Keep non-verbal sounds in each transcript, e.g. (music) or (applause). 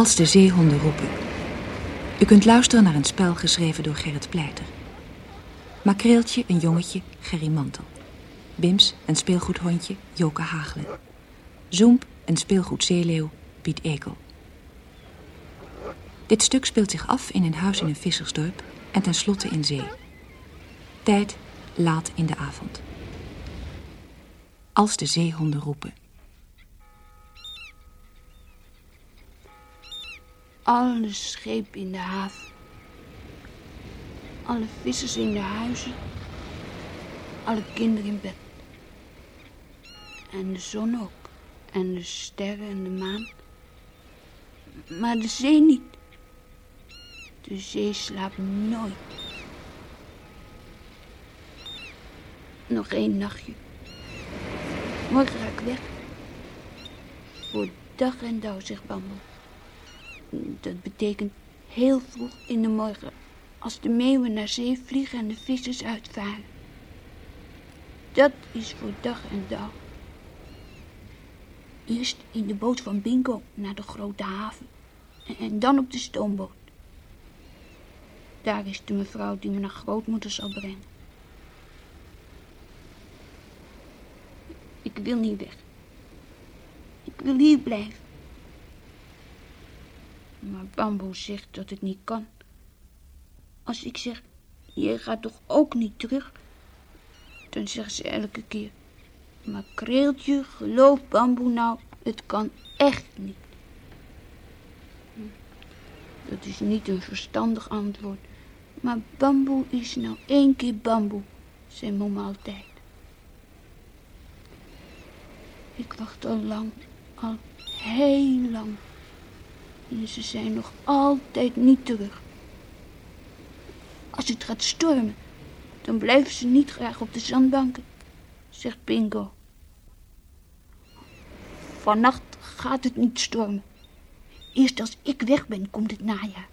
Als de zeehonden roepen. U kunt luisteren naar een spel geschreven door Gerrit Pleiter. Makreeltje, een jongetje, Gerry Mantel. Bims, een speelgoedhondje, Joke Hagelen. Zoemp, een speelgoedzeeleeuw, Piet Ekel. Dit stuk speelt zich af in een huis in een vissersdorp en tenslotte in zee. Tijd laat in de avond. Als de zeehonden roepen. Alle schepen in de haven. Alle vissers in de huizen. Alle kinderen in bed. En de zon ook. En de sterren en de maan. Maar de zee niet. De zee slaapt nooit. Nog één nachtje. Morgen ga ik weg. Voor dag en dauw, zegt Bambo. Dat betekent heel vroeg in de morgen. Als de meeuwen naar zee vliegen en de vissers uitvaren. Dat is voor dag en dauw. Eerst in de boot van Bingo naar de grote haven. En dan op de stoomboot. Daar is de mevrouw die me naar grootmoeder zal brengen. Ik wil niet weg. Ik wil hier blijven. Maar Bambo zegt dat het niet kan. Als ik zeg, je gaat toch ook niet terug? Dan zegt ze elke keer, maar kreeltje, geloof Bamboe nou, het kan echt niet. Dat is niet een verstandig antwoord. Maar bamboe is nou één keer bamboe, zei mama altijd. Ik wacht al lang, al heel lang. En ze zijn nog altijd niet terug. Als het gaat stormen, dan blijven ze niet graag op de zandbanken, zegt Bingo. Vannacht gaat het niet stormen. Eerst als ik weg ben, komt het najaar.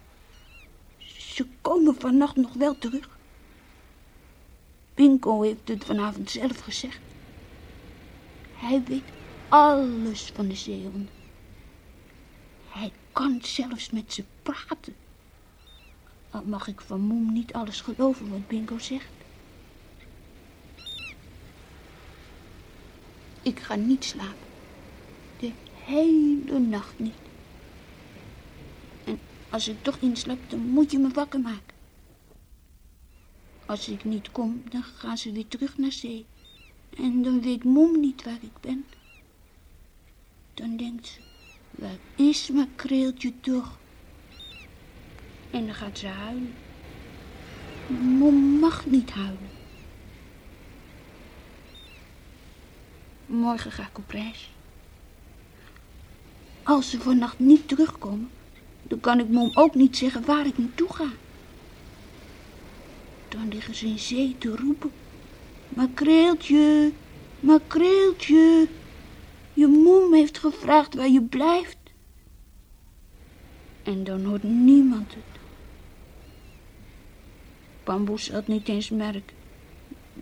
Ze komen vannacht nog wel terug. Bingo heeft het vanavond zelf gezegd. Hij weet alles van de zeehonden. Kan zelfs met ze praten. Al mag ik van Moem niet alles geloven wat Bingo zegt. Ik ga niet slapen. De hele nacht niet. En als ik toch inslaap, dan moet je me wakker maken. Als ik niet kom, dan gaan ze weer terug naar zee. En dan weet Moem niet waar ik ben. Dan denkt ze, waar is mijn kreeltje toch? En dan gaat ze huilen. Mom mag niet huilen. Morgen ga ik op reis. Als ze vannacht niet terugkomen, dan kan ik mom ook niet zeggen waar ik naartoe ga. Dan liggen ze in zee te roepen. Makreeltje, makreeltje, je mom heeft gevraagd waar je blijft. En dan hoort niemand het. Bamboe zal het niet eens merken.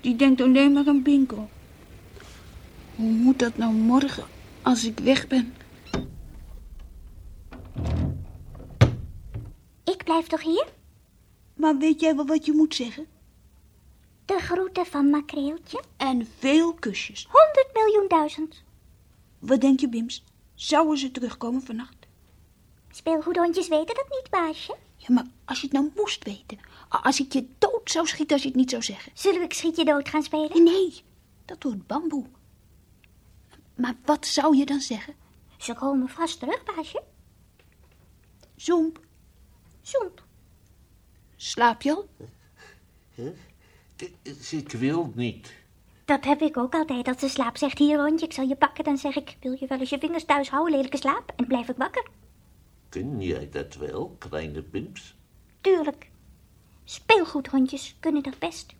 Die denkt alleen maar aan Bingo. Hoe moet dat nou morgen als ik weg ben? Ik blijf toch hier? Maar weet jij wel wat je moet zeggen? De groeten van Makreeltje. En veel kusjes. Honderd miljoen duizend. Wat denk je, Bims? Zouden ze terugkomen vannacht? Speelgoedhondjes weten dat niet, baasje. Ja, maar als je het nou moest weten. Als ik je dood zou schieten als je het niet zou zeggen. Zullen we ik schiet je dood gaan spelen? Nee, dat doet bamboe. Maar wat zou je dan zeggen? Ze komen vast terug, baasje. Zoemp, Zoemp. slaap je al? Ik wil niet. Dat heb ik ook altijd. Als ze slaap zegt, hier hondje, ik zal je pakken. Dan zeg ik, wil je wel eens je vingers thuis houden, lelijke slaap? En blijf ik wakker. Kun jij dat wel, kleine pimps? Tuurlijk. Speelgoedhondjes kunnen dat best.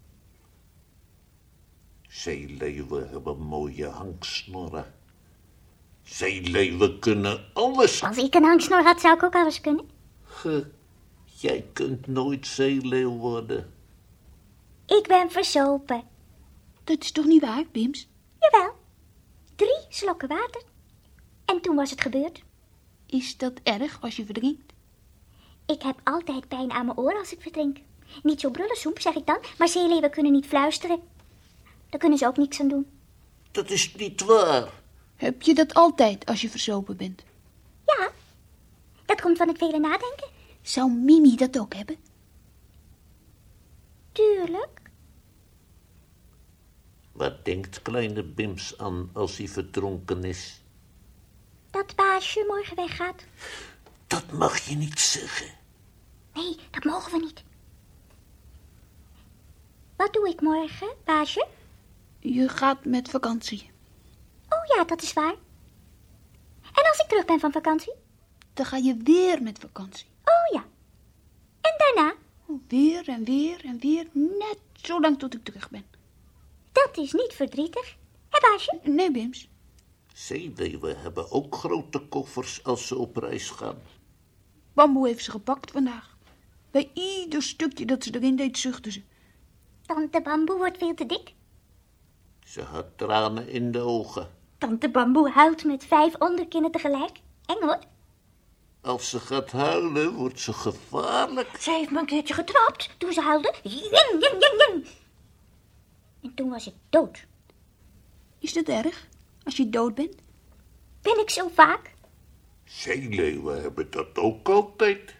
Zeeleeuwen hebben mooie hangsnorren. Zeeleeuwen kunnen alles. Als ik een hangsnor had, zou ik ook alles kunnen. Ge, jij kunt nooit zeeleeuw worden. Ik ben verzopen. Dat is toch niet waar, Bims? Jawel. Drie slokken water. En toen was het gebeurd. Is dat erg als je verdrinkt? Ik heb altijd pijn aan mijn oren als ik verdrink. Niet zo brullen, Soep, zeg ik dan, maar zeeleeuwen kunnen niet fluisteren. Daar kunnen ze ook niks aan doen. Dat is niet waar. Heb je dat altijd als je verzopen bent? Ja, dat komt van het vele nadenken. Zou Mimi dat ook hebben? Tuurlijk. Wat denkt kleine Bims aan als hij verdronken is? Dat baasje morgen weggaat. Dat mag je niet zeggen. Nee, dat mogen we niet. Wat doe ik morgen, baasje? Je gaat met vakantie. Oh ja, dat is waar. En als ik terug ben van vakantie? Dan ga je weer met vakantie. Oh ja. En daarna? Weer en weer en weer, net zolang tot ik terug ben. Dat is niet verdrietig. Hé, baasje? Nee, Bims. Zeeleeuwen hebben ook grote koffers als ze op reis gaan. Bamboe heeft ze gepakt vandaag. Bij ieder stukje dat ze erin deed, zuchtte ze. Tante Bamboe wordt veel te dik. Ze had tranen in de ogen. Tante Bamboe huilt met vijf onderkinnen tegelijk. Eng hoor. Als ze gaat huilen, wordt ze gevaarlijk. Ze heeft me een keertje getrapt toen ze huilde. Jing, jing, jing, jing. En toen was ik dood. Is dat erg, als je dood bent? Ben ik zo vaak? Zeeleeuwen hebben dat ook altijd.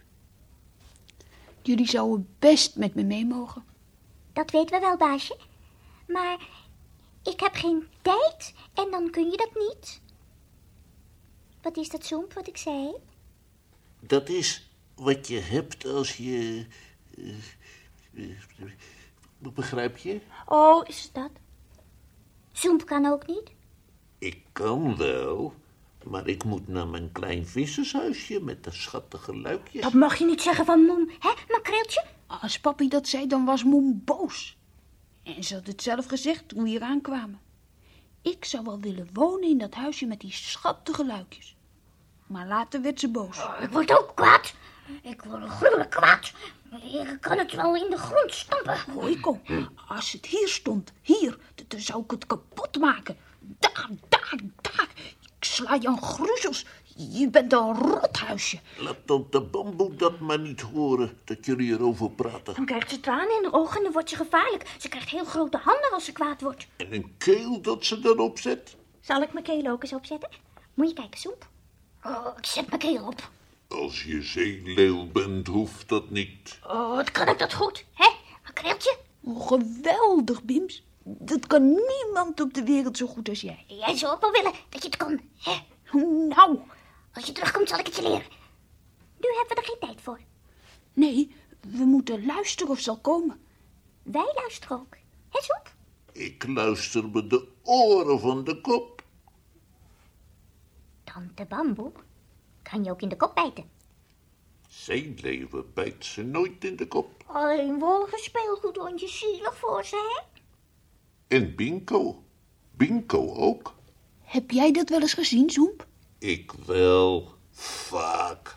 Jullie zouden best met me mee mogen. Dat weten we wel, baasje. Maar ik heb geen tijd en dan kun je dat niet. Wat is dat zoemp wat ik zei? Dat is wat je hebt als je... eh, eh, begrijp je? Oh, is het dat? Zoemp kan ook niet. Ik kan wel, maar ik moet naar mijn klein vissershuisje met de schattige luikjes. Dat mag je niet zeggen van mom, hè, makreeltje? Als papi dat zei, dan was moem boos. En ze had het zelf gezegd toen we hier aankwamen. Ik zou wel willen wonen in dat huisje met die schattige luikjes. Maar later werd ze boos. Ik word ook kwaad. Ik word gruwelijk kwaad. Ik kan het wel in de grond stampen. Hoi, kom. Als het hier stond, hier, dan zou ik het kapot maken. Daar, daar, daar. Ik sla je aan gruzels. Je bent een rothuisje. Laat tante Bamboe dat maar niet horen, dat jullie erover praten. Dan krijgt ze tranen in de ogen en dan wordt ze gevaarlijk. Ze krijgt heel grote handen als ze kwaad wordt. En een keel dat ze dan opzet. Zal ik mijn keel ook eens opzetten? Moet je kijken, soep. Oh, ik zet mijn keel op. Als je zeeleeuw bent, hoeft dat niet. Oh, wat kan ik dat goed, hè? Makreeltje? Oh, geweldig, Bims. Dat kan niemand op de wereld zo goed als jij. Jij zou ook wel willen dat je het kon, hè? Nou, Als je terugkomt zal ik het je leren. Nu hebben we er geen tijd voor. nee, we moeten luisteren of ze zal komen. Wij luisteren ook. Hè, soep? Ik luister me de oren van de kop. Tante Bamboe kan je ook in de kop bijten. Zeeleeuwen bijt ze nooit in de kop. Alleen wolven speelgoedhondje zielig voor ze, hè? En Binko. Binko ook. Heb jij dat wel eens gezien, Zoemp? Ik wel. Vaak.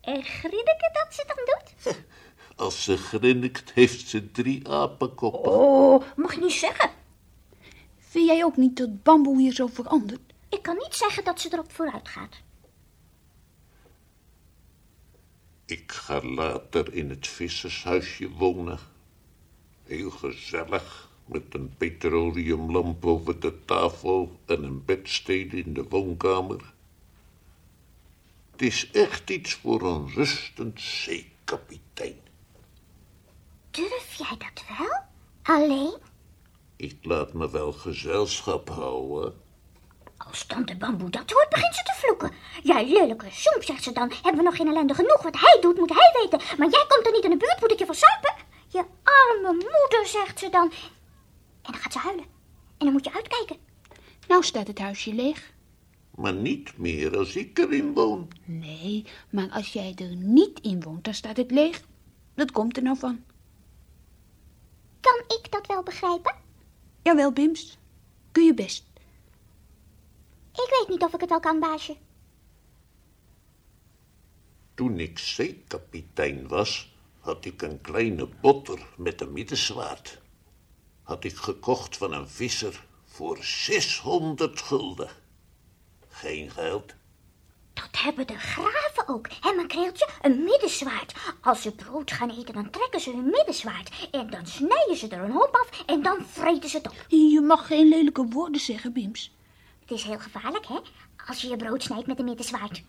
En Grinneke dat ze dan doet? (laughs) Als ze grinnikt, heeft ze drie apenkoppen. Oh, mag je niet zeggen. Vind jij ook niet dat bamboe hier zo verandert? Ik kan niet zeggen dat ze erop vooruit gaat. Ik ga later in het vissershuisje wonen. Heel gezellig, met een petroleumlamp over de tafel en een bedstede in de woonkamer. Het is echt iets voor een rustend zeekapitein. Durf jij dat wel? Alleen? Ik laat me wel gezelschap houden. Als tante Bamboe dat hoort, begint ze te vloeken. Jij lelijke zoemp, zegt ze dan. Hebben we nog geen ellende genoeg? Wat hij doet, moet hij weten. Maar jij komt er niet in de buurt, moet ik je verzuipen? Je arme moeder, zegt ze dan. En dan gaat ze huilen. En dan moet je uitkijken. Nou staat het huisje leeg. Maar niet meer als ik erin woon. Nee, maar als jij er niet in woont, dan staat het leeg. Dat komt er nou van. Kan ik dat wel begrijpen? Jawel, Bims. Kun je best. Ik weet niet of ik het wel kan, baasje. Toen ik zeekapitein was, had ik een kleine botter met een middenzwaard. Had ik gekocht van een visser voor 600 gulden. Geen geld. Dat hebben de graven ook. En makreeltje, een middenzwaard. Als ze brood gaan eten, dan trekken ze hun middenzwaard. En dan snijden ze er een hop af en dan vreten ze het op. Je mag geen lelijke woorden zeggen, Bims. Het is heel gevaarlijk, hè? Als je je brood snijdt met een middenzwaard.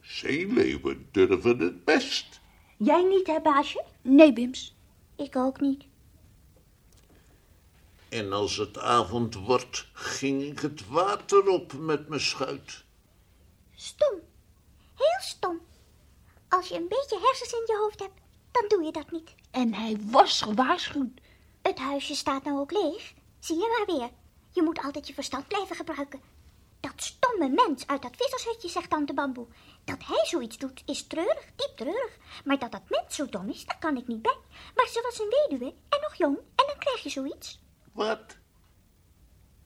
Zeeleeuwen durven het best. Jij niet, hè, baasje? Nee, Bims. Ik ook niet. En als het avond wordt, ging ik het water op met mijn schuit. Stom. Heel stom. Als je een beetje hersens in je hoofd hebt, dan doe je dat niet. En hij was gewaarschuwd. Het huisje staat nou ook leeg. Zie je maar weer. Je moet altijd je verstand blijven gebruiken. Dat stomme mens uit dat vissershutje, zegt tante Bamboe. Dat hij zoiets doet, is treurig, diep treurig. Maar dat dat mens zo dom is, daar kan ik niet bij. Maar ze was een weduwe en nog jong en dan krijg je zoiets. Wat?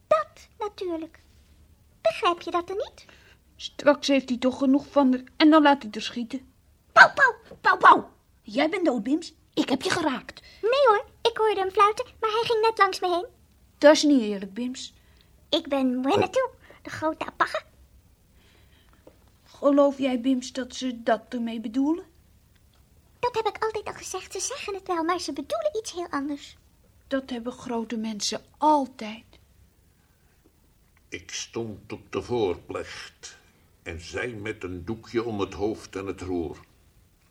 Dat natuurlijk. Begrijp je dat dan niet? Straks heeft hij toch genoeg van haar en dan laat hij er schieten. Pauw, pauw. Pauw, pauw. Jij bent dood, Bims. Ik heb je geraakt. Nee hoor, ik hoorde hem fluiten, maar hij ging net langs me heen. Dat is niet eerlijk, Bims. Ik ben toe, de grote apagge. Geloof jij, Bims, dat ze dat ermee bedoelen? Dat heb ik altijd al gezegd. Ze zeggen het wel, maar ze bedoelen iets heel anders. Dat hebben grote mensen altijd. Ik stond op de voorplecht en zij met een doekje om het hoofd en het roer.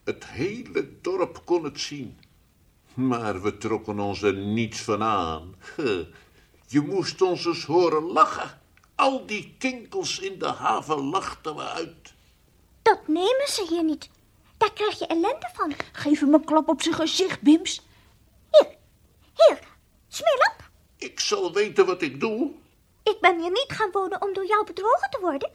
Het hele dorp kon het zien. Maar we trokken ons er niets van aan. (laughs) Je moest ons eens horen lachen. Al die kinkels in de haven lachten we uit. Dat nemen ze hier niet. Daar krijg je ellende van. Geef hem een klap op zijn gezicht, Bims. Hier, hier, smeer op. Ik zal weten wat ik doe. Ik ben hier niet gaan wonen om door jou bedrogen te worden.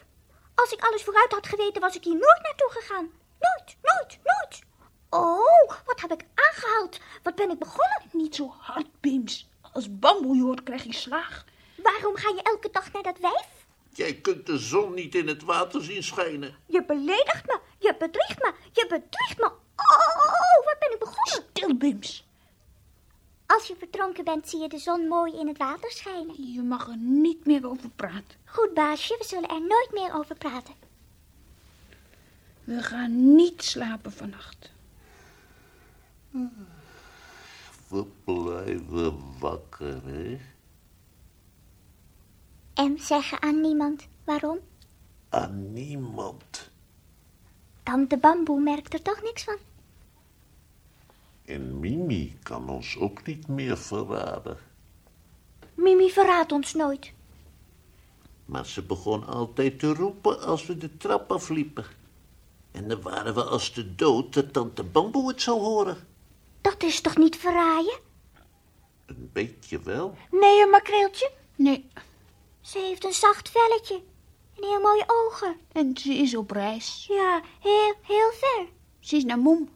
Als ik alles vooruit had geweten, was ik hier nooit naartoe gegaan. Nooit, nooit, nooit. Oh, wat heb ik aangehaald? Wat ben ik begonnen? Niet zo hard, Bims. Als bamboe hoort, krijg je slaag. Waarom ga je elke dag naar dat wijf? Jij kunt de zon niet in het water zien schijnen. Je beledigt me, je bedriegt me, je bedriegt me. Oh, wat ben ik begonnen? Stil, Bims. Als je verdronken bent, zie je de zon mooi in het water schijnen. Je mag er niet meer over praten. Goed, baasje, we zullen er nooit meer over praten. We gaan niet slapen vannacht. We blijven wakker, hè? En zeggen aan niemand waarom? Aan niemand. Tante Bamboe merkt er toch niks van. En Mimi kan ons ook niet meer verraden. Mimi verraadt ons nooit. Maar ze begon altijd te roepen als we de trap afliepen. En dan waren we als de dood dat tante Bamboe het zou horen. Dat is toch niet verraaien? Een beetje wel. Nee, een makreeltje. Nee. Ze heeft een zacht velletje. En heel mooie ogen. En ze is op reis. Ja, heel, heel ver. Ze is naar Mom.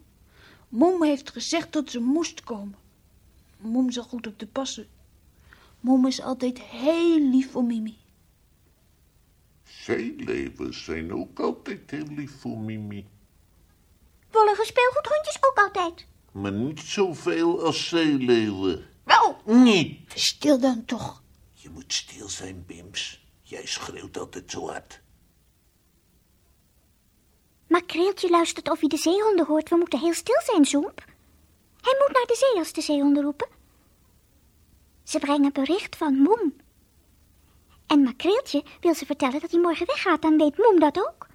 Mom heeft gezegd dat ze moest komen. Mom zal goed op de passen. Mom is altijd heel lief voor Mimi. Zeeleven zijn ook altijd heel lief voor Mimi. Wollige speelgoedhondjes ook altijd. Maar niet zoveel als zeeleeuwen. Wel. Niet. Stil dan toch. Je moet stil zijn, Bims. Jij schreeuwt altijd zo hard. Makreeltje luistert of hij de zeehonden hoort. We moeten heel stil zijn, Zoemp. Hij moet naar de zee als de zeehonden roepen. Ze brengen bericht van Moem. En Makreeltje wil ze vertellen dat hij morgen weggaat, dan weet Moem dat ook.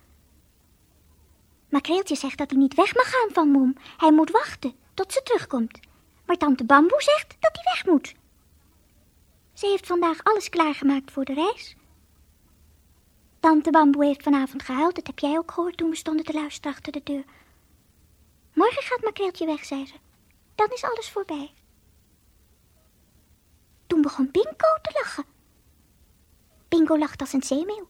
Makreeltje zegt dat hij niet weg mag gaan van Moem. Hij moet wachten tot ze terugkomt. Maar tante Bamboe zegt dat hij weg moet. Ze heeft vandaag alles klaargemaakt voor de reis. Tante Bamboe heeft vanavond gehuild, dat heb jij ook gehoord toen we stonden te luisteren achter de deur. Morgen gaat Makreeltje weg, zei ze. Dan is alles voorbij. Toen begon Bingo te lachen. Bingo lacht als een zeemeeuw.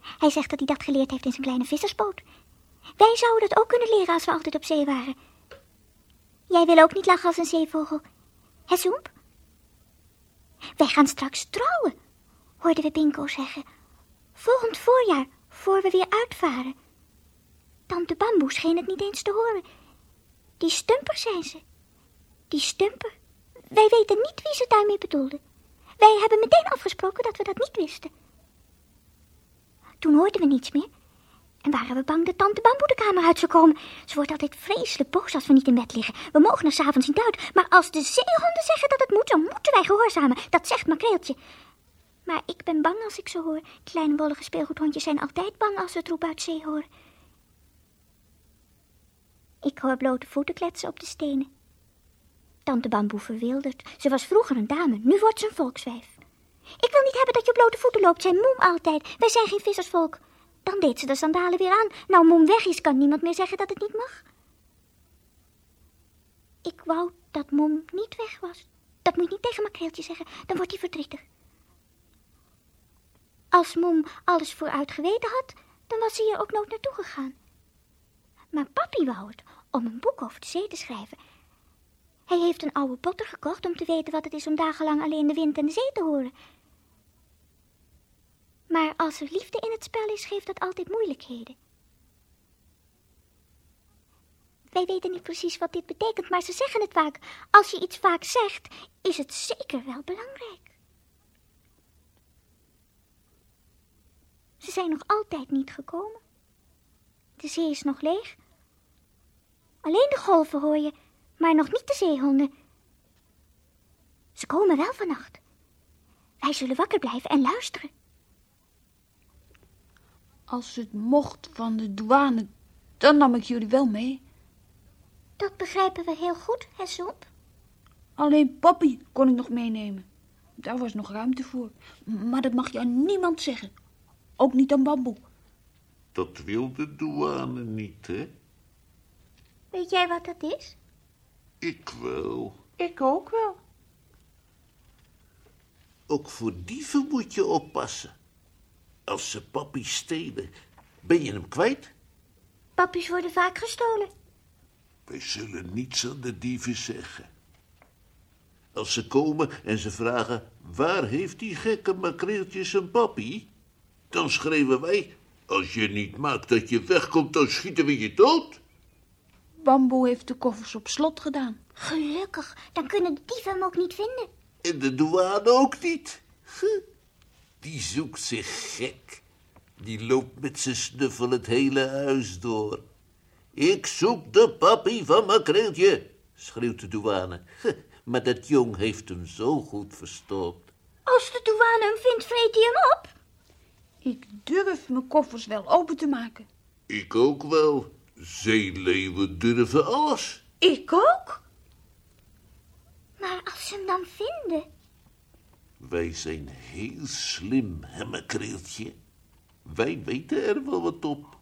Hij zegt dat hij dat geleerd heeft in zijn kleine vissersboot. Wij zouden dat ook kunnen leren als we altijd op zee waren. Jij wil ook niet lachen als een zeevogel, hè Zoemp? Wij gaan straks trouwen, hoorden we Bingo zeggen. Volgend voorjaar, voor we weer uitvaren. Tante Bamboe scheen het niet eens te horen. Die stumper, zijn ze. Die stumper. Wij weten niet wie ze daarmee bedoelde. Wij hebben meteen afgesproken dat we dat niet wisten. Toen hoorden we niets meer. En waren we bang dat tante Bamboe de kamer uit zou komen. Ze wordt altijd vreselijk boos als we niet in bed liggen. We mogen er s'avonds niet uit. Maar als de zeehonden zeggen dat het moet, dan moeten wij gehoorzamen. Dat zegt Makreeltje. Maar ik ben bang als ik zo hoor. Kleine wollige speelgoedhondjes zijn altijd bang als ze het roep uit zee horen. Ik hoor blote voeten kletsen op de stenen. Tante Bamboe verwildert. Ze was vroeger een dame, nu wordt ze een volkswijf. Ik wil niet hebben dat je blote voeten loopt, zei Moem altijd. Wij zijn geen vissersvolk. Dan deed ze de sandalen weer aan. Nou Moem weg is, kan niemand meer zeggen dat het niet mag. Ik wou dat Moem niet weg was. Dat moet je niet tegen Makreeltje zeggen, dan wordt hij verdrietig. Als Moem alles vooruit geweten had, dan was ze hier ook nooit naartoe gegaan. Maar papi wou het om een boek over de zee te schrijven. Hij heeft een oude potter gekocht om te weten wat het is om dagenlang alleen de wind en de zee te horen. Maar als er liefde in het spel is, geeft dat altijd moeilijkheden. Wij weten niet precies wat dit betekent, maar ze zeggen het vaak. Als je iets vaak zegt, is het zeker wel belangrijk. Ze zijn nog altijd niet gekomen. De zee is nog leeg. Alleen de golven hoor je, maar nog niet de zeehonden. Ze komen wel vannacht. Wij zullen wakker blijven en luisteren. Als het mocht van de douane, dan nam ik jullie wel mee. Dat begrijpen we heel goed, hè, Sop? Alleen papi kon ik nog meenemen. Daar was nog ruimte voor. Maar dat mag je aan niemand zeggen. Ook niet aan Bamboe. Dat wil de douane niet, hè? Weet jij wat dat is? Ik wel. Ik ook wel. Ook voor dieven moet je oppassen. Als ze papi stelen, ben je hem kwijt? Pappies worden vaak gestolen. Wij zullen niets aan de dieven zeggen. Als ze komen en ze vragen, waar heeft die gekke makreeltje zijn papi? Dan schreeuwen wij, als je niet maakt dat je wegkomt, dan schieten we je dood. Bamboe heeft de koffers op slot gedaan. Gelukkig, dan kunnen de dieven hem ook niet vinden. En de douane ook niet. Huh. Die zoekt zich gek. Die loopt met zijn snuffel het hele huis door. Ik zoek de papi van makreeltje, schreeuwt de douane. Maar dat jong heeft hem zo goed verstopt. Als de douane hem vindt, vreet hij hem op. Ik durf mijn koffers wel open te maken. Ik ook wel. Zeeleeuwen durven alles. Ik ook? Maar als ze hem dan vinden... Wij zijn heel slim, hè, makreeltje. Wij weten er wel wat op.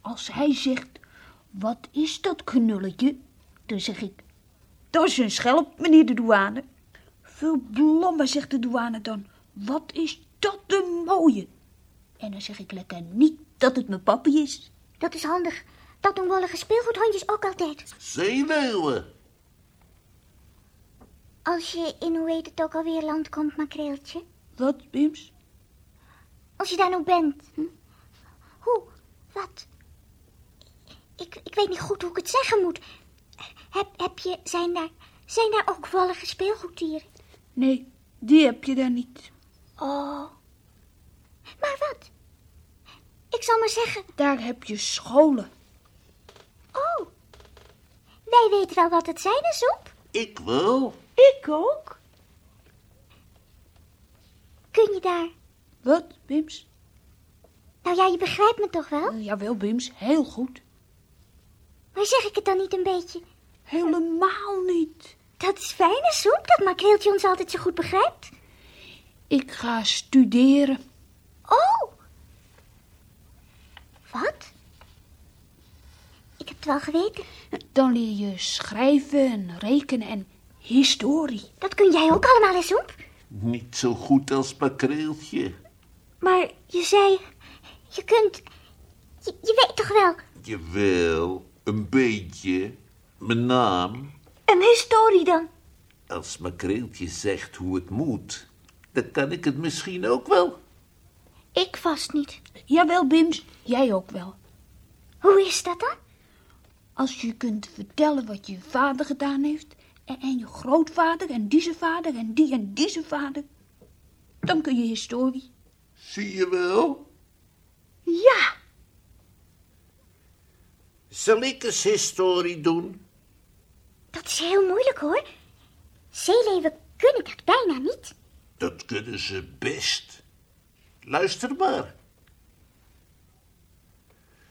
Als hij zegt, wat is dat knulletje? Dan zeg ik, dat is een schelp, meneer de douane. Verblommen, zegt de douane dan. Wat is dat een mooie? En dan zeg ik lekker niet dat het mijn papi is. Dat is handig. Dat doen wollige speelgoedhondjes ook altijd. Zeeleeuwen. Als je in hoe heet het ook alweer land komt, makreeltje. Wat, Bims? Als je daar nou bent. Hm? Hoe? Wat? Ik, ik weet niet goed hoe ik het zeggen moet. Heb, heb je, zijn daar, zijn daar ook wollige speelgoeddieren? Nee, die heb je daar niet. Oh. Maar wat? Ik zal maar zeggen. Daar heb je scholen. Oh. Wij weten wel wat het zijn, hè, Soep? Ik wel. Ik ook. Kun je daar... Wat, Bims? Nou ja, je begrijpt me toch wel? Uh, jawel, Bims, heel goed. Maar zeg ik het dan niet een beetje? Helemaal niet. Dat is fijn, hè, Soep, dat makreeltje ons altijd zo goed begrijpt. Ik ga studeren. Oh. Wat? Ik heb het wel geweten. Dan leer je schrijven en rekenen en historie. Dat kun jij ook allemaal, hè, Soep? Niet zo goed als makreeltje. Maar je zei... Je kunt... Je, je weet toch wel... Jawel, een beetje. Mijn naam. Een historie dan? Als makreeltje zegt hoe het moet, dan kan ik het misschien ook wel. Ik vast niet. Jawel, Bims, jij ook wel. Hoe is dat dan? Als je kunt vertellen wat je vader gedaan heeft... en, en je grootvader en die zijn vader en die en die zijn vader... dan kun je historie. Zie je wel? Ja. Zal ik eens historie doen? Dat is heel moeilijk hoor. Zeeleeuwen kunnen dat bijna niet. Dat kunnen ze best. Luister maar.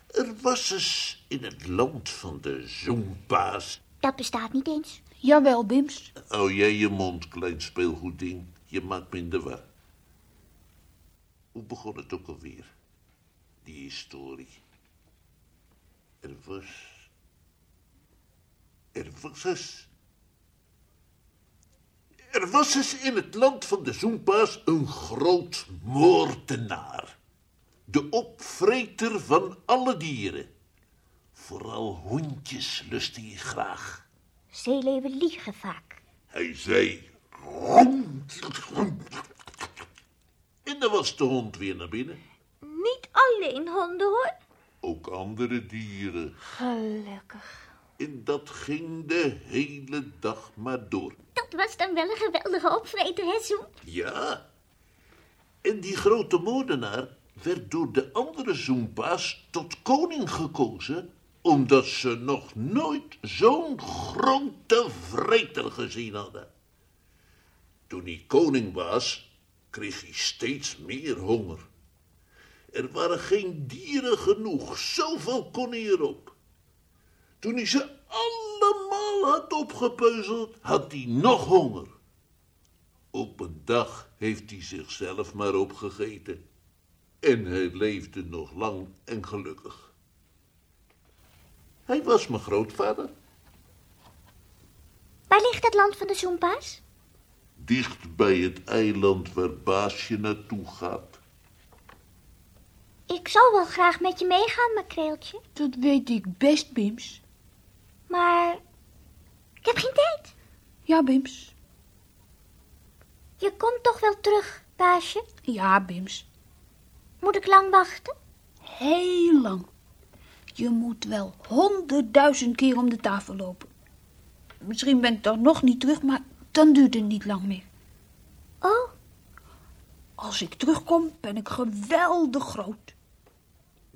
Er was eens in het land van de zoempaas. Dat bestaat niet eens. Jawel, Bims. Hou jij je mond, klein speelgoedding. Je maakt me in de. Hoe begon het ook alweer? Die historie. Er was... Er was eens... Er was eens in het land van de zoempaas een groot moordenaar. De opvreter van alle dieren. Vooral hondjes lustte hij graag. Zeeleeuwen liegen vaak. Hij zei... "Hond." En dan was de hond weer naar binnen. Niet alleen honden hoor. Ook andere dieren. Gelukkig. En dat ging de hele dag maar door. Dat was dan wel een geweldige opvreter, hè, Zoem? Ja. En die grote moordenaar werd door de andere zoempa's tot koning gekozen... omdat ze nog nooit zo'n grote vreter gezien hadden. Toen hij koning was, kreeg hij steeds meer honger. Er waren geen dieren genoeg, zoveel kon hij erop. Toen hij ze allemaal had opgepeuzeld, had hij nog honger. Op een dag heeft hij zichzelf maar opgegeten. En hij leefde nog lang en gelukkig. Hij was mijn grootvader, Waar ligt het land van de Zoempa's? dicht bij het eiland waar Baasje naartoe gaat. Ik zou wel graag met je meegaan, makreeltje. Dat weet ik best, Bims. Maar ik heb geen tijd. Ja, Bims. Je komt toch wel terug, baasje? Ja, Bims. Moet ik lang wachten? Heel lang. Je moet wel honderdduizend keer om de tafel lopen. Misschien ben ik dan nog niet terug, maar dan duurt het niet lang meer. Oh, Als ik terugkom, ben ik geweldig groot.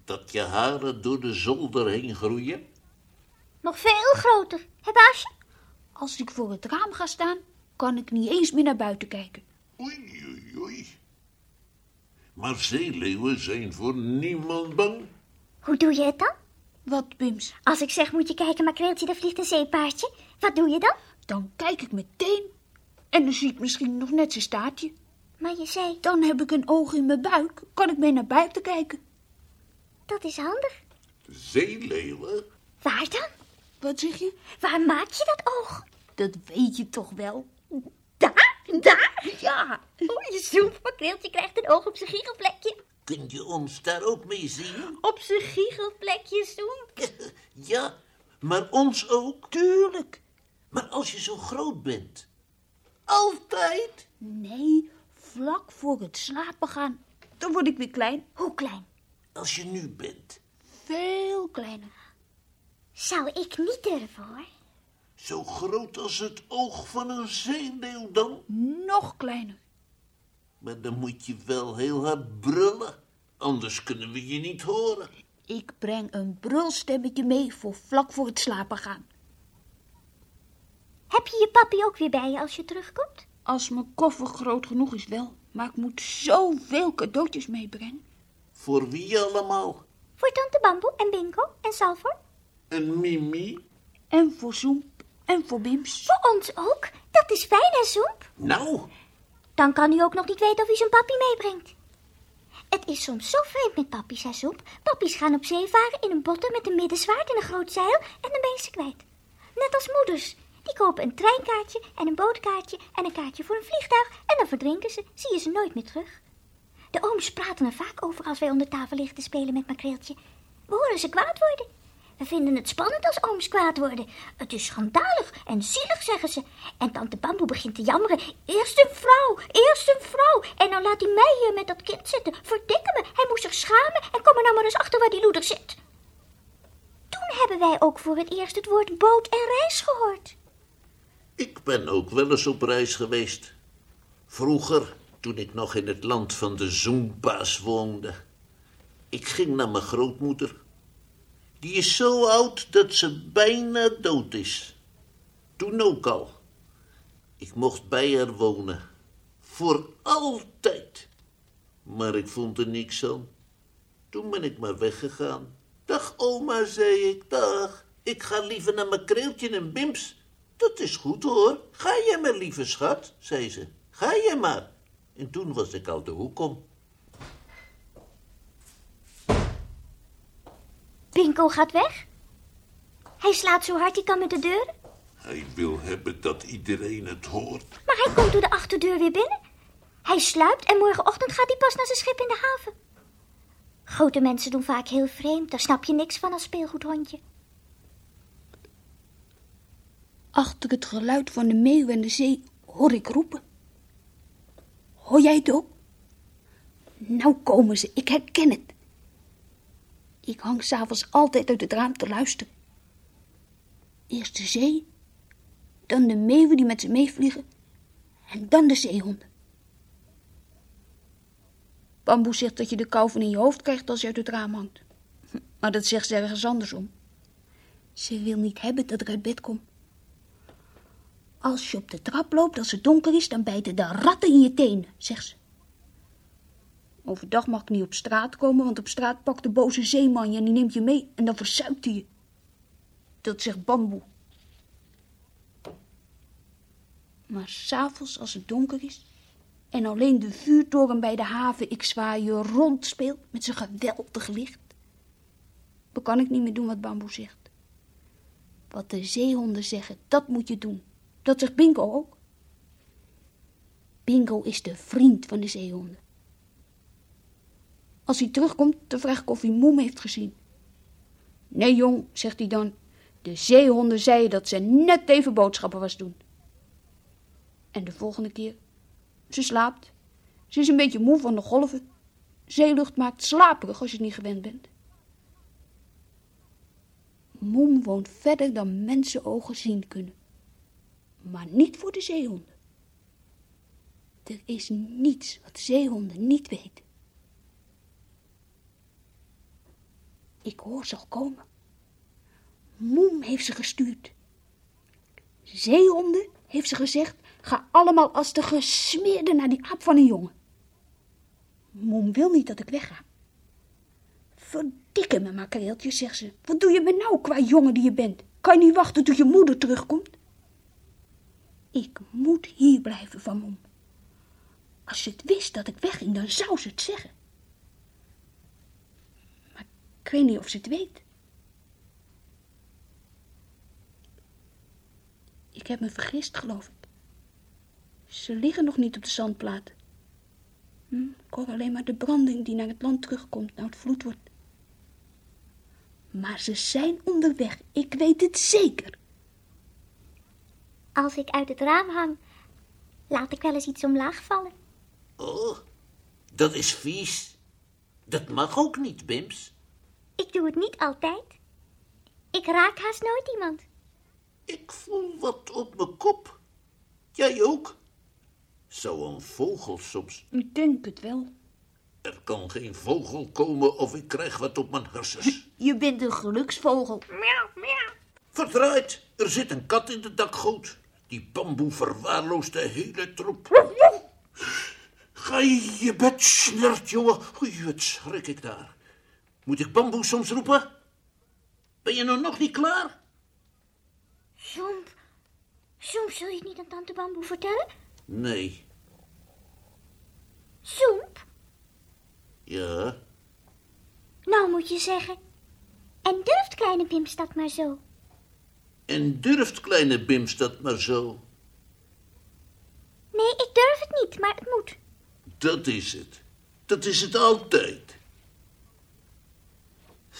Dat je haren door de zolder heen groeien? nog veel groter, hè baasje? Als ik voor het raam ga staan, kan ik niet eens meer naar buiten kijken. Oei, oei, oei. Maar zeeleeuwen zijn voor niemand bang. Hoe doe je het dan? Wat, Bims? Als ik zeg, moet je kijken, makreeltje, daar vliegt een zeepaardje. Wat doe je dan? Dan kijk ik meteen en dan zie ik misschien nog net zijn staartje. Maar je zei, Dan heb ik een oog in mijn buik, kan ik mee naar buiten kijken. dat is handig. Zeeleeuwen? Waar dan? Wat zeg je? Waar maak je dat oog? Dat weet je toch wel? Daar? Daar? Ja, Oh, je zoep, makreeltje krijgt een oog op zijn giechelplekje. Kun je ons daar ook mee zien? Op zijn giechelplekje, zoem. (laughs) Ja, maar ons ook. tuurlijk. Maar als je zo groot bent. Altijd. Nee, vlak voor het slapen gaan, dan word ik weer klein. Hoe klein? Als je nu bent. Veel kleiner. Zou ik niet durven, hoor. Zo groot als het oog van een zeeleeuw dan. Nog kleiner. Maar dan moet je wel heel hard brullen. Anders kunnen we je niet horen. Ik breng een brulstemmetje mee voor vlak voor het slapen gaan. Heb je je papi ook weer bij je als je terugkomt? Als mijn koffer groot genoeg is wel, maar ik moet zoveel cadeautjes meebrengen. Voor wie allemaal? Voor tante Bamboe en Bingo en Salfor? Een Mimi? En voor Zoemp en voor Bims. Voor ons ook. Dat is fijn, hè, Soep? Nou, Dan kan hij ook nog niet weten of hij zijn papi meebrengt. Het is soms zo vreemd met papi's, hè, Soep. Papi's gaan op zee varen in een botter met een middenzwaard en een groot zeil en dan ben ze kwijt. Net als moeders. Die kopen een treinkaartje en een bootkaartje en een kaartje voor een vliegtuig en dan verdrinken ze. Zie je ze nooit meer terug. De ooms praten er vaak over als wij onder tafel liggen te spelen met makreeltje. We horen ze kwaad worden. We vinden het spannend als ooms kwaad worden. Het is schandalig en zielig, zeggen ze. En tante Bamboe begint te jammeren. Eerst een vrouw, eerst een vrouw. En dan laat hij mij hier met dat kind zitten. Verdikke me, hij moest zich schamen. En kom er nou maar eens achter waar die loeder zit. Toen hebben wij ook voor het eerst het woord boot en reis gehoord. ik ben ook wel eens op reis geweest. Vroeger, toen ik nog in het land van de Zoempa's woonde. Ik ging naar mijn grootmoeder. Die is zo oud dat ze bijna dood is. Toen ook al. Ik mocht bij haar wonen. Voor altijd. Maar ik vond er niks aan. Toen ben ik maar weggegaan. Dag oma, zei ik, dag. Ik ga liever naar mijn kreeltje en bims. Dat is goed hoor. Ga jij maar, lieve schat, zei ze. Ga jij maar. En toen was ik al de hoek om. Pinko gaat weg. Hij slaat zo hard hij kan met de deur. Hij wil hebben dat iedereen het hoort. Maar hij komt door de achterdeur weer binnen. Hij sluipt en morgenochtend gaat hij pas naar zijn schip in de haven. Grote mensen doen vaak heel vreemd. Daar snap je niks van als speelgoedhondje. Achter het geluid van de meeuw en de zee hoor ik roepen. Hoor jij het ook? Nou komen ze, ik herken het. Ik hang s'avonds altijd uit het raam te luisteren. Eerst de zee, dan de meeuwen die met ze meevliegen en dan de zeehonden. Bamboe zegt dat je de kou van in je hoofd krijgt als je uit het raam hangt. (laughs) Maar dat zegt ze ergens andersom. Ze wil niet hebben dat ik uit bed kom. Als je op de trap loopt als het donker is, dan bijten de ratten in je tenen, zegt ze. Overdag mag ik niet op straat komen, want op straat pakt de boze zeeman je en die neemt je mee en dan verzuipt hij je. Dat zegt bamboe. Maar s'avonds als het donker is en alleen de vuurtoren bij de haven ik zwaaien rond speelt met zijn geweldig licht, dan kan ik niet meer doen wat bamboe zegt. Wat de zeehonden zeggen, dat moet je doen. Dat zegt Bingo ook. Bingo is de vriend van de zeehonden. Als hij terugkomt, dan vraag ik of hij Moem heeft gezien. Nee, jong, zegt hij dan. De zeehonden zeiden dat ze net even boodschappen was doen. En de volgende keer, ze slaapt. Ze is een beetje moe van de golven. Zeelucht maakt slaperig als je het niet gewend bent. Moem woont verder dan mensenogen zien kunnen. Maar niet voor de zeehonden. Er is niets wat zeehonden niet weten. Ik hoor ze al komen. Moem heeft ze gestuurd. Zeehonden, heeft ze gezegd, ga allemaal als de gesmeerde naar die aap van een jongen. Moem wil niet dat ik wegga. Verdikke me, makkeeltje, zegt ze. Wat doe je me nou, qua jongen die je bent? Kan je niet wachten tot je moeder terugkomt? Ik moet hier blijven van Moem. Als ze het wist dat ik wegging, dan zou ze het zeggen. Ik weet niet of ze het weet. Ik heb me vergist, geloof ik. Ze liggen nog niet op de zandplaat. Hm, ik hoor alleen maar de branding die naar het land terugkomt, nou het vloed wordt. Maar ze zijn onderweg, ik weet het zeker. Als ik uit het raam hang, laat ik wel eens iets omlaag vallen. Oh, dat is vies. Dat mag ook niet, Bims. Ik doe het niet altijd. Ik raak haast nooit iemand. Ik voel wat op mijn kop. Jij ook? Zou een vogel soms... Ik denk het wel. Er kan geen vogel komen of ik krijg wat op mijn hersens. (laughs) Je bent een geluksvogel. Verdraaid, er zit een kat in de dakgoot. Die bamboe verwaarloost de hele troep. Ga je je bed, snert, jongen. Oei, wat schrik ik daar. Moet ik bamboe soms roepen? Ben je nou nog niet klaar? Zomp, Zomp, zul je het niet aan tante Bamboe vertellen? Nee. Zomp, Ja? nou moet je zeggen. En durft kleine Pimps dat maar zo? En durft kleine Bims dat maar zo? Nee, ik durf het niet, maar het moet. Dat is het. Dat is het altijd.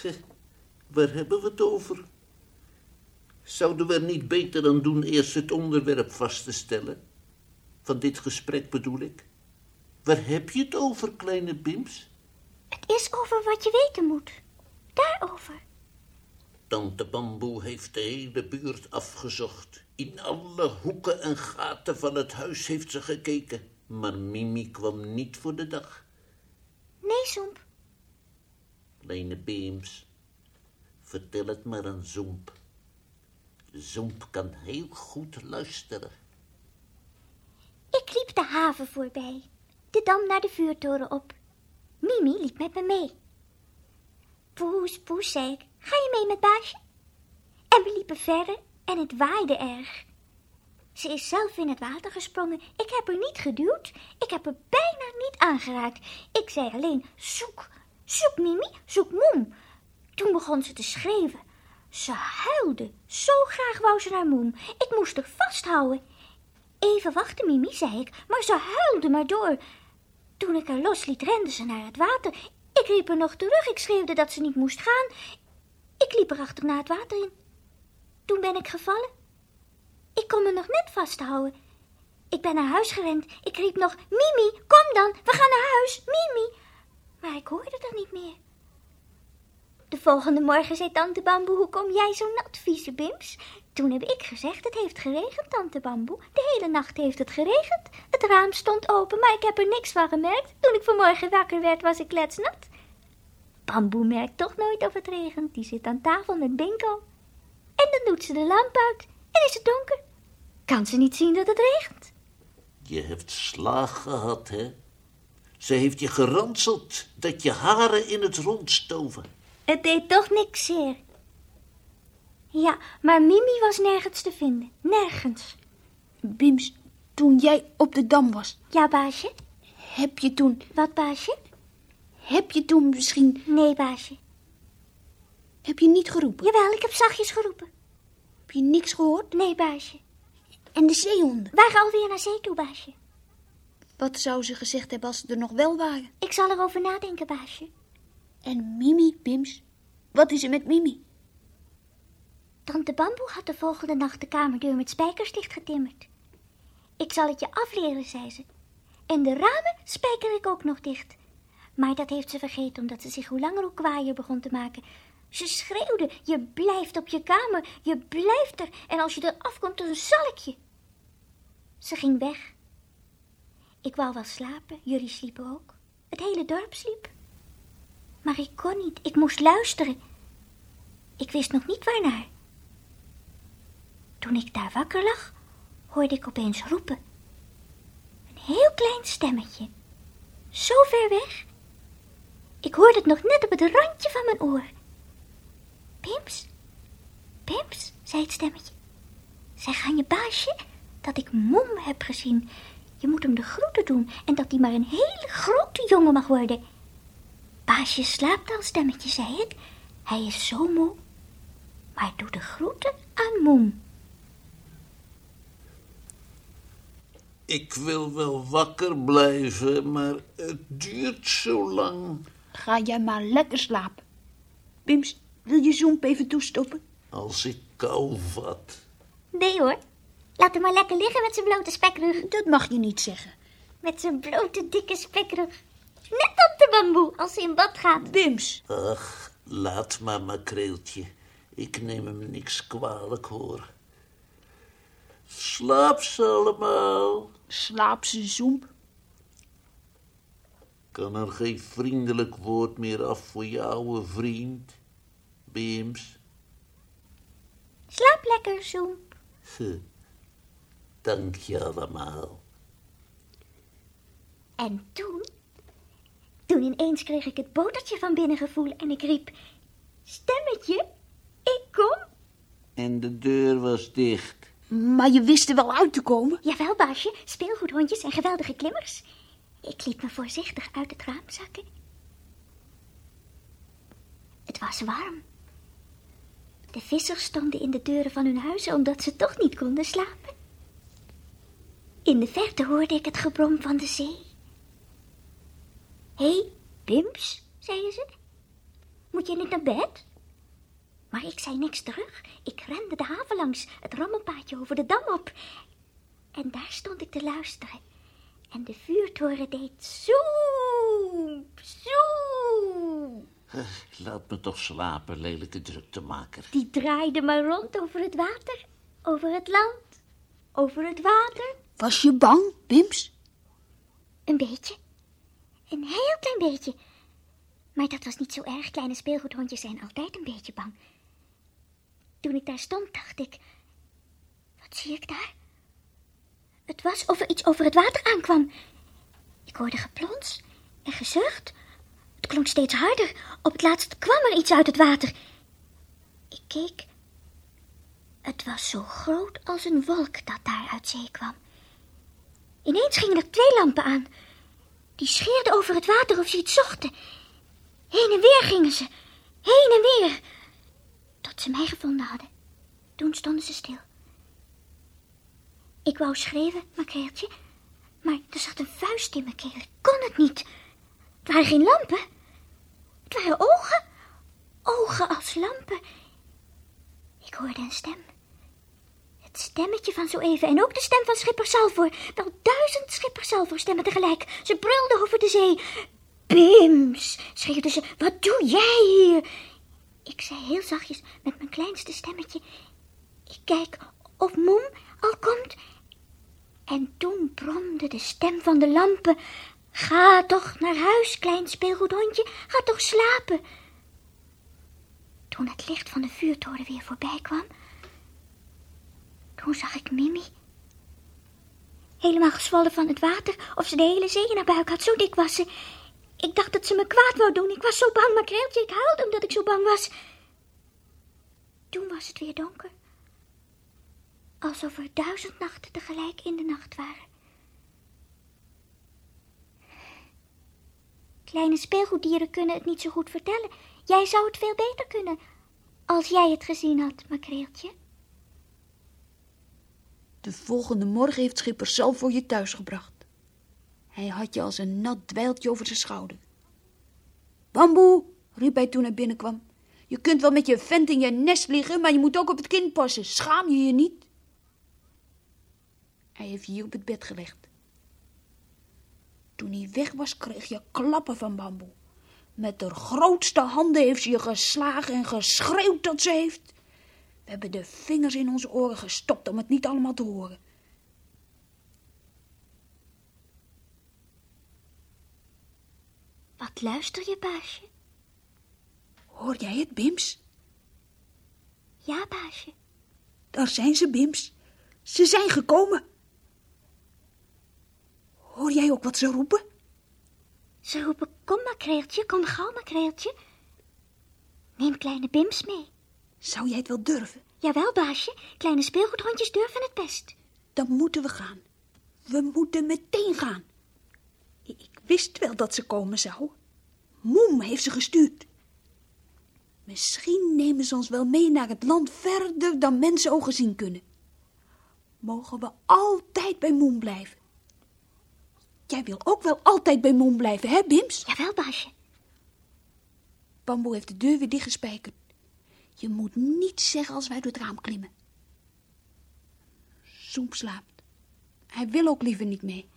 Zeg, waar hebben we het over? Zouden we er niet beter aan doen eerst het onderwerp vast te stellen? Van dit gesprek bedoel ik. Waar heb je het over, kleine Bims? Het is over wat je weten moet. Daarover. Tante Bamboe heeft de hele buurt afgezocht. In alle hoeken en gaten van het huis heeft ze gekeken. Maar Mimi kwam niet voor de dag. Nee, Zomp. Kleine Beems. Vertel het maar aan Zoemp. Zoemp kan heel goed luisteren. Ik liep de haven voorbij, de dam naar de vuurtoren op. Mimi liep met me mee. Poes, poes, zei ik, ga je mee met baasje? En we liepen verder en het waaide erg. Ze is zelf in het water gesprongen. Ik heb haar niet geduwd. Ik heb haar bijna niet aangeraakt. Ik zei alleen, zoek, zoek Mimi, zoek Moem. Toen begon ze te schreeuwen. Ze huilde. Zo graag wou ze naar Moem. Ik moest haar vasthouden. Even wachten, Mimi, zei ik, maar ze huilde maar door. Toen ik haar losliet, rende ze naar het water. Ik riep haar nog terug. Ik schreeuwde dat ze niet moest gaan. Ik liep er achterna het water in. Toen ben ik gevallen. Ik kon me nog net vasthouden. Ik ben naar huis gerend. Ik riep nog, Mimi, kom dan, we gaan naar huis, Mimi. Maar ik hoorde er niet meer. De volgende morgen zei tante Bamboe, hoe kom jij zo nat, vieze Bims? Toen heb ik gezegd, het heeft geregend, tante Bamboe. De hele nacht heeft het geregend. Het raam stond open, maar ik heb er niks van gemerkt. Toen ik vanmorgen wakker werd, was ik kletsnat. Bamboe merkt toch nooit of het regent. Die zit aan tafel met Binko. En dan doet ze de lamp uit en is het donker. Kan ze niet zien dat het regent? Je hebt slaag gehad, hè? Ze heeft je geranseld dat je haren in het rond stoven. Het deed toch niks zeer. Ja, maar Mimi was nergens te vinden. Nergens. Bims, toen jij op de dam was, Ja, baasje? heb je toen, Wat, baasje? heb je toen misschien, Nee, baasje. heb je niet geroepen? Jawel, ik heb zachtjes geroepen. Heb je niks gehoord? Nee, baasje. En de zeehonden, Waren alweer naar zee toe, baasje. Wat zou ze gezegd hebben als ze er nog wel waren? Ik zal erover nadenken, baasje. En Mimi, Bims, wat is er met Mimi? Tante Bamboe had de volgende nacht de kamerdeur met spijkers dichtgetimmerd. Ik zal het je afleren, zei ze. En de ramen spijker ik ook nog dicht. Maar dat heeft ze vergeten omdat ze zich hoe langer hoe kwaaier begon te maken. Ze schreeuwde, je blijft op je kamer, je blijft er. En als je er afkomt, dan zal ik je. Ze ging weg. Ik wou wel slapen, jullie sliepen ook. Het hele dorp sliep. Maar ik kon niet, ik moest luisteren. Ik wist nog niet waarnaar. Toen ik daar wakker lag, hoorde ik opeens roepen. Een heel klein stemmetje. Zo ver weg. Ik hoorde het nog net op het randje van mijn oor. Pimps, Pimps, zei het stemmetje. Zeg aan je baasje dat ik Mom heb gezien. Je moet hem de groeten doen en dat hij maar een hele grote jongen mag worden. Baasje slaapt al, stemmetje, zei ik. Hij is zo moe. Maar doe de groeten aan Mom. Ik wil wel wakker blijven, maar het duurt zo lang. Ga jij maar lekker slapen. Bims, wil je Zoemp even toestoppen? Als ik kou vat. Nee hoor. Laat hem maar lekker liggen met zijn blote spekrug. Dat mag je niet zeggen. Met zijn blote dikke spekrug. Net op de bamboe als hij in bad gaat. Bims, Ach, laat maar, makreeltje. Ik neem hem niks kwalijk, hoor. Slaap ze allemaal. slaap ze Zoemp. Kan er geen vriendelijk woord meer af voor je oude vriend? Bims? Slaap lekker, Zoem. Huh. Dank je allemaal. En toen... Toen ineens kreeg ik het botertje van binnen gevoel en ik riep... Stemmetje, ik kom. En de deur was dicht. Maar je wist er wel uit te komen. Jawel, baasje, speelgoedhondjes en geweldige klimmers. Ik liet me voorzichtig uit het raam zakken. Het was warm. De vissers stonden in de deuren van hun huizen omdat ze toch niet konden slapen. In de verte hoorde ik het gebrom van de zee. Hé, hey, Bims, zeiden ze. Moet je niet naar bed? Maar ik zei niks terug. Ik rende de haven langs, het rammelpaadje over de dam op. En daar stond ik te luisteren. En de vuurtoren deed zoep, zoep. Eh, Laat me toch slapen, lelijke druktemaker. Die draaide maar rond over het water, over het land, over het water. Was je bang, Bims? Een beetje. Een heel klein beetje. Maar dat was niet zo erg. Kleine speelgoedhondjes zijn altijd een beetje bang. Toen ik daar stond, dacht ik... Wat zie ik daar? Het was of er iets over het water aankwam. Ik hoorde geplons en gezucht. Het klonk steeds harder. Op het laatst kwam er iets uit het water. Ik keek. Het was zo groot als een wolk dat daar uit zee kwam. Ineens gingen er twee lampen aan. Die scheerden over het water of ze iets zochten. Heen en weer gingen ze. Heen en weer. Tot ze mij gevonden hadden. Toen stonden ze stil. Ik wou schreeuwen, makreeltje. Maar er zat een vuist in mijn keel. Ik kon het niet. Het waren geen lampen. Het waren ogen. Ogen als lampen. Ik hoorde een stem. Stemmetje van zo even en ook de stem van schipper Salvoor. Wel duizend schipper Salvoor stemmen tegelijk. Ze brulden over de zee. Bims, schreeuwde ze, wat doe jij hier? Ik zei heel zachtjes met mijn kleinste stemmetje. Ik kijk of Mom al komt. En toen bromde de stem van de lampen. Ga toch naar huis, klein speelgoedhondje. Ga toch slapen. Toen het licht van de vuurtoren weer voorbij kwam, toen zag ik Mimi. Helemaal gezwollen van het water, of ze de hele zee in haar buik had, zo dik was ze. Ik dacht dat ze me kwaad wou doen. Ik was zo bang, maar Kreeltje, ik huilde omdat ik zo bang was. Toen was het weer donker. Alsof er duizend nachten tegelijk in de nacht waren. Kleine speelgoeddieren kunnen het niet zo goed vertellen. Jij zou het veel beter kunnen, als jij het gezien had, makreeltje. De volgende morgen heeft schipper zelf voor je thuis gebracht. Hij had je als een nat dweiltje over zijn schouder. Bamboe, riep hij toen hij binnenkwam. Je kunt wel met je vent in je nest liggen, maar je moet ook op het kind passen. Schaam je je niet? Hij heeft je hier op het bed gelegd. Toen hij weg was, kreeg je klappen van bamboe. Met de grootste handen heeft ze je geslagen en geschreeuwd dat ze heeft. We hebben de vingers in onze oren gestopt om het niet allemaal te horen. Wat luister je, baasje? Hoor jij het, Bims? Ja, baasje. Daar zijn ze, Bims. Ze zijn gekomen. Hoor jij ook wat ze roepen? Ze roepen, kom makreeltje, kom gauw makreeltje. Neem kleine Bims mee. Zou jij het wel durven? Jawel, baasje. Kleine speelgoedhondjes durven het best. Dan moeten we gaan. We moeten meteen gaan. Ik wist wel dat ze komen zou. Moem heeft ze gestuurd. Misschien nemen ze ons wel mee naar het land verder dan mensenogen zien kunnen. Mogen we altijd bij Moem blijven? Jij wil ook wel altijd bij Moem blijven, hè, Bims? Jawel, baasje. Bamboe heeft de deur weer dichtgespijkerd. Je moet niets zeggen als wij door het raam klimmen. Zoem slaapt. Hij wil ook liever niet mee.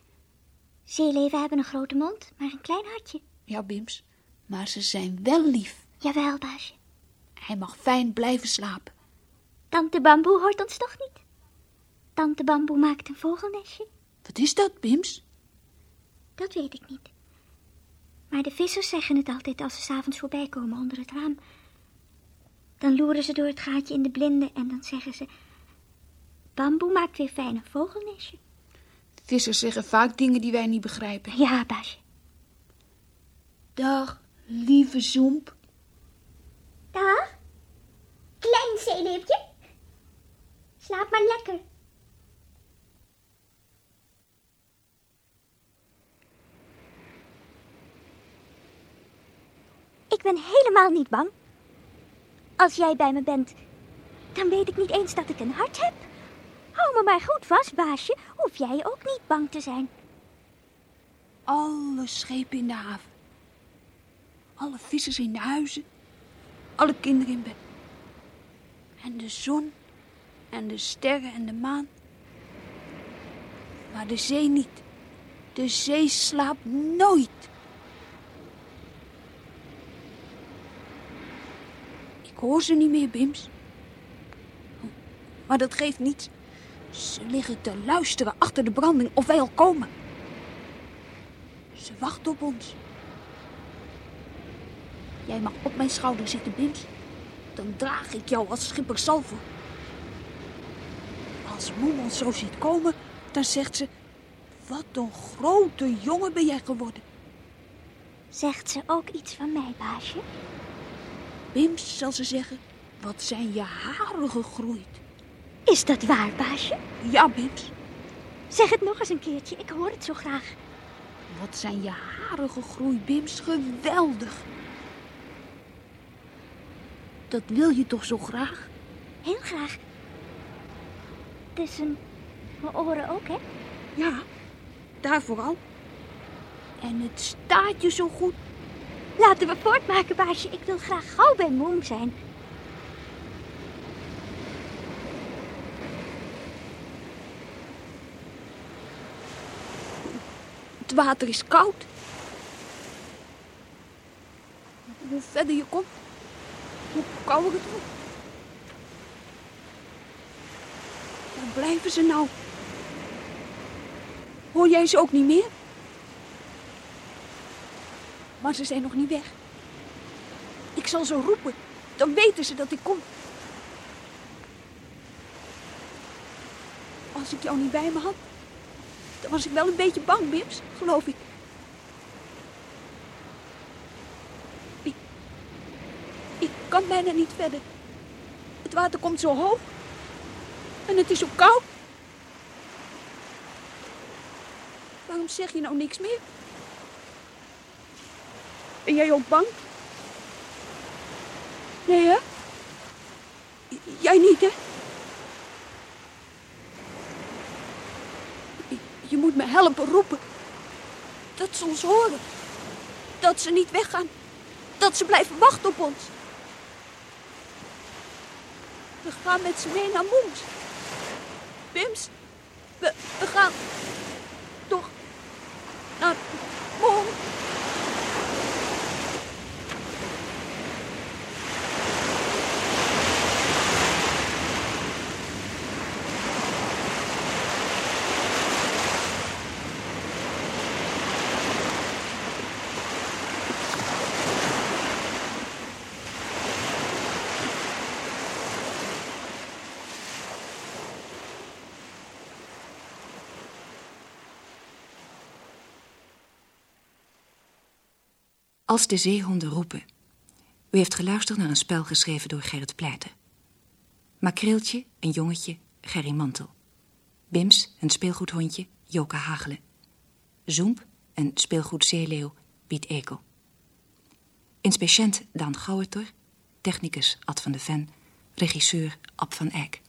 Zeeleven hebben een grote mond, maar een klein hartje. Ja, Bims. Maar ze zijn wel lief. Jawel, baasje. Hij mag fijn blijven slapen. Tante Bamboe hoort ons toch niet? Tante Bamboe maakt een vogelnestje. Wat is dat, Bims? Dat weet ik niet. Maar de vissers zeggen het altijd als ze s'avonds voorbij komen onder het raam. Dan loeren ze door het gaatje in de blinde en dan zeggen ze... Bamboe maakt weer fijn een vogelnestje. Vissers zeggen vaak dingen die wij niet begrijpen. Ja, baasje. Dag, lieve Zoemp. Dag, klein zeeleefje. Slaap maar lekker. Ik ben helemaal niet bang. Als jij bij me bent, dan weet ik niet eens dat ik een hart heb. Hou me maar goed vast, baasje. Hoef jij ook niet bang te zijn. Alle schepen in de haven. Alle vissers in de huizen. Alle kinderen in bed. En de zon. En de sterren en de maan. Maar de zee niet. De zee slaapt nooit. Hoor ze niet meer, Bims. Maar dat geeft niets. Ze liggen te luisteren achter de branding of wij al komen. Ze wachten op ons. Jij mag op mijn schouder zitten, Bims. dan draag ik jou als schipper Salver. Als moe ons zo ziet komen, dan zegt ze... Wat een grote jongen ben jij geworden. Zegt ze ook iets van mij, baasje? Bims, zal ze zeggen, wat zijn je haren gegroeid. Is dat waar, baasje? Ja, Bims, Zeg het nog eens een keertje, ik hoor het zo graag. wat zijn je haren gegroeid, Bims. Geweldig. Dat wil je toch zo graag? Heel graag. Tussen mijn oren ook, hè? Ja, daar vooral. En het staat je zo goed. Laten we voortmaken, baasje. Ik wil graag gauw bij Moem zijn. Het water is koud. Hoe verder je komt, hoe kouder het wordt. Waar blijven ze nou? Hoor jij ze ook niet meer? Maar ze zijn nog niet weg. Ik zal ze roepen, dan weten ze dat ik kom. Als ik jou niet bij me had, dan was ik wel een beetje bang, Bims, geloof ik. Ik, ik kan bijna niet verder. Het water komt zo hoog. En het is zo koud. Waarom zeg je nou niks meer? Ben jij ook bang? Nee, hè? Jij niet, hè? Je moet me helpen roepen. Dat ze ons horen. Dat ze niet weggaan. Dat ze blijven wachten op ons. We gaan met ze mee naar Moens. Bims, we gaan toch naar Moens. Als de zeehonden roepen. U heeft geluisterd naar een spel geschreven door Gerrit Pleiter. Makreeltje, een jongetje, Gerry Mantel. Bims, een speelgoedhondje, Joka Hagelen. Zoemp, een speelgoedzeeleeuw, Piet Ekel. Inspeciënt Daan Gouwertor, technicus Ad van de Ven, regisseur Ab van Eyck.